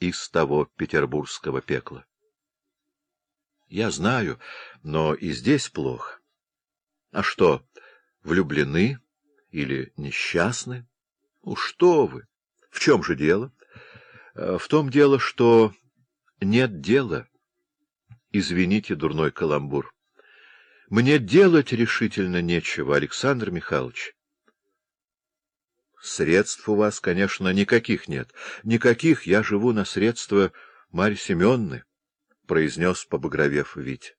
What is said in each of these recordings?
из того петербургского пекла. Я знаю, но и здесь плохо. А что, влюблены или несчастны? Ну, что вы! В чем же дело? Э, в том дело, что нет дела. Извините, дурной каламбур. Мне делать решительно нечего, Александр Михайлович. Средств у вас, конечно, никаких нет. Никаких, я живу на средства Марьи Семенны, — произнес, побагровев Вить.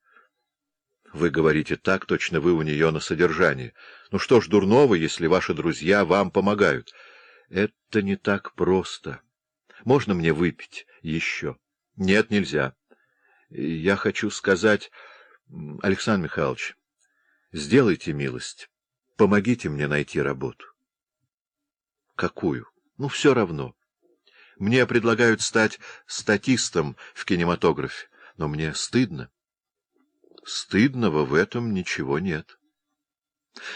Вы говорите так, точно вы у нее на содержании. Ну что ж дурного, если ваши друзья вам помогают? Это не так просто. Можно мне выпить еще? Нет, нельзя. Я хочу сказать... Александр Михайлович, сделайте милость, помогите мне найти работу. Какую? Ну, все равно. Мне предлагают стать статистом в кинематографе, но мне стыдно. Стыдного в этом ничего нет.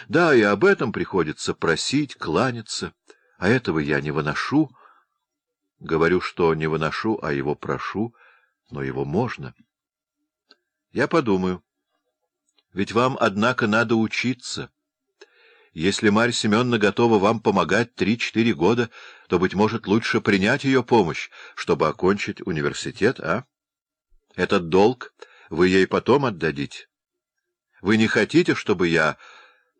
Да, и об этом приходится просить, кланяться, а этого я не выношу. Говорю, что не выношу, а его прошу, но его можно. Я подумаю. Ведь вам, однако, надо учиться. Если Марья Семеновна готова вам помогать три-четыре года, то, быть может, лучше принять ее помощь, чтобы окончить университет, а? Этот долг вы ей потом отдадите. Вы не хотите, чтобы я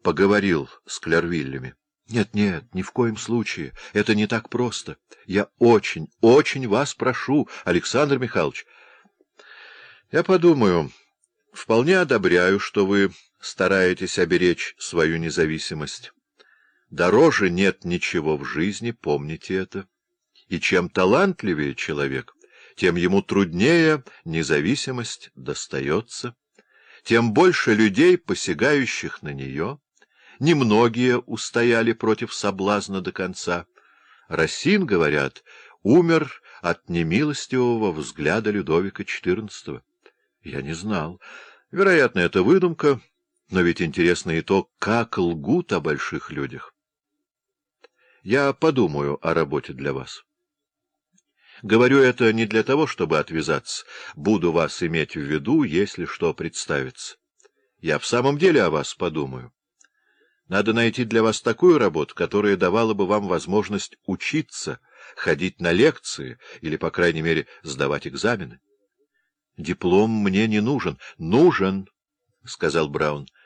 поговорил с Клервиллями? Нет, нет, ни в коем случае. Это не так просто. Я очень, очень вас прошу, Александр Михайлович. Я подумаю... Вполне одобряю, что вы стараетесь оберечь свою независимость. Дороже нет ничего в жизни, помните это. И чем талантливее человек, тем ему труднее независимость достается, тем больше людей, посягающих на нее. Немногие устояли против соблазна до конца. Рассин, говорят, умер от немилостивого взгляда Людовика XIV. Я не знал. Вероятно, это выдумка, но ведь интересно и то, как лгут о больших людях. Я подумаю о работе для вас. Говорю это не для того, чтобы отвязаться. Буду вас иметь в виду, если что представится. Я в самом деле о вас подумаю. Надо найти для вас такую работу, которая давала бы вам возможность учиться, ходить на лекции или, по крайней мере, сдавать экзамены. Диплом мне не нужен. — Нужен, — сказал Браун. —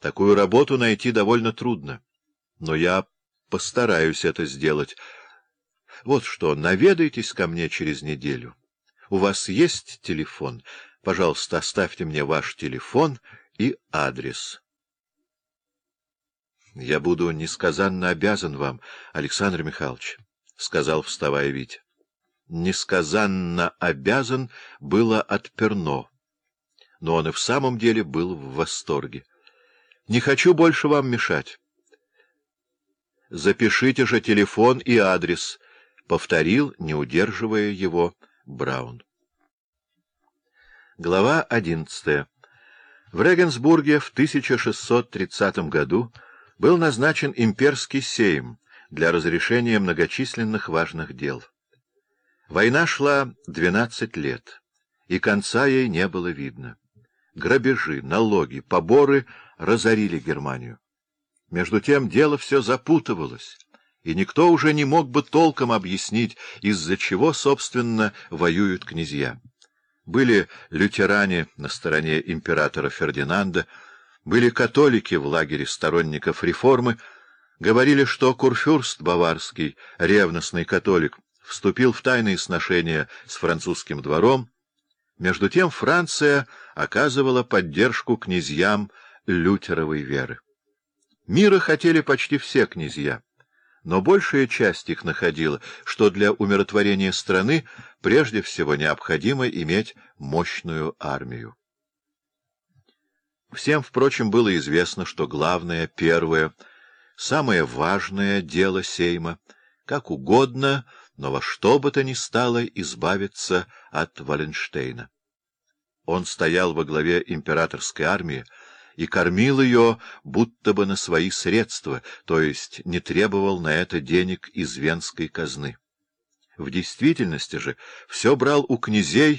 Такую работу найти довольно трудно. Но я постараюсь это сделать. Вот что, наведайтесь ко мне через неделю. У вас есть телефон? Пожалуйста, оставьте мне ваш телефон и адрес. — Я буду несказанно обязан вам, Александр Михайлович, — сказал, вставая Витя несказанно обязан было от Перно, но он и в самом деле был в восторге. «Не хочу больше вам мешать». «Запишите же телефон и адрес», — повторил, не удерживая его, Браун. Глава одиннадцатая. В Регенсбурге в 1630 году был назначен имперский сейм для разрешения многочисленных важных дел. Война шла двенадцать лет, и конца ей не было видно. Грабежи, налоги, поборы разорили Германию. Между тем дело все запутывалось, и никто уже не мог бы толком объяснить, из-за чего, собственно, воюют князья. Были лютеране на стороне императора Фердинанда, были католики в лагере сторонников реформы, говорили, что Курфюрст Баварский, ревностный католик, вступил в тайные сношения с французским двором. Между тем Франция оказывала поддержку князьям лютеровой веры. Мира хотели почти все князья, но большая часть их находила, что для умиротворения страны прежде всего необходимо иметь мощную армию. Всем, впрочем, было известно, что главное, первое, самое важное дело Сейма, как угодно — но во что бы то ни стало избавиться от Валенштейна. Он стоял во главе императорской армии и кормил ее будто бы на свои средства, то есть не требовал на это денег из венской казны. В действительности же все брал у князей